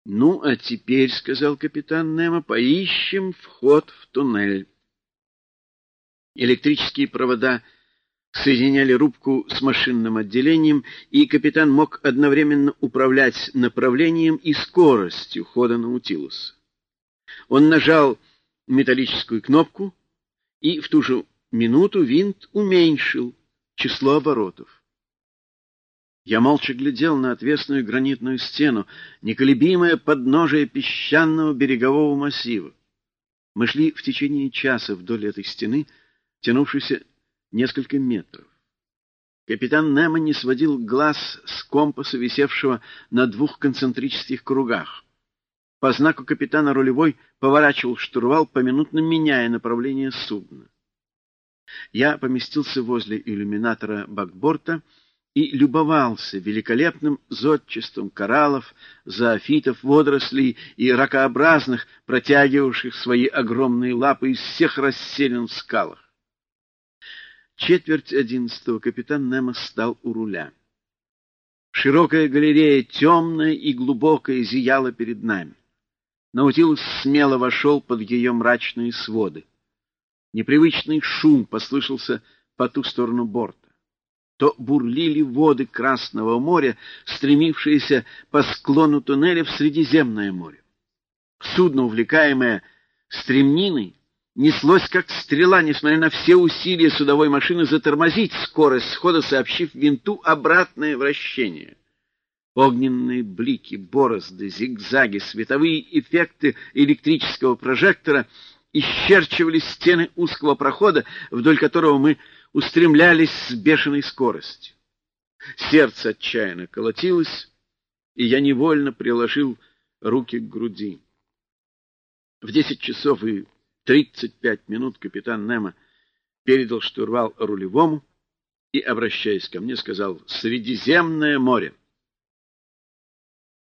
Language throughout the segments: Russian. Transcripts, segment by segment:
— Ну, а теперь, — сказал капитан Немо, — поищем вход в туннель. Электрические провода соединяли рубку с машинным отделением, и капитан мог одновременно управлять направлением и скоростью хода Наутилуса. Он нажал металлическую кнопку, и в ту же минуту винт уменьшил число оборотов. Я молча глядел на отвесную гранитную стену, неколебимое подножие песчаного берегового массива. Мы шли в течение часа вдоль этой стены, тянувшейся несколько метров. Капитан Немо не сводил глаз с компаса, висевшего на двух концентрических кругах. По знаку капитана рулевой поворачивал штурвал, поминутно меняя направление судна. Я поместился возле иллюминатора бакборта — и любовался великолепным зодчеством кораллов, зоофитов, водорослей и ракообразных, протягивавших свои огромные лапы из всех расселен в скалах. Четверть одиннадцатого капитан Немо стал у руля. Широкая галерея, темная и глубокая, зияла перед нами. Наутилус смело вошел под ее мрачные своды. Непривычный шум послышался по ту сторону борта то бурлили воды Красного моря, стремившиеся по склону туннеля в Средиземное море. Судно, увлекаемое стремниной, неслось как стрела, несмотря на все усилия судовой машины затормозить скорость схода, сообщив винту обратное вращение. Огненные блики, борозды, зигзаги, световые эффекты электрического прожектора исчерчивали стены узкого прохода, вдоль которого мы устремлялись с бешеной скоростью. Сердце отчаянно колотилось, и я невольно приложил руки к груди. В десять часов и тридцать пять минут капитан Немо передал штурвал рулевому и, обращаясь ко мне, сказал «Средиземное море».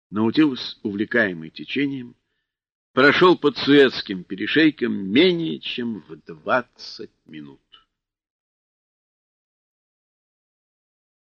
Наутилус, увлекаемый течением, прошел под Суэцким перешейком менее чем в двадцать минут.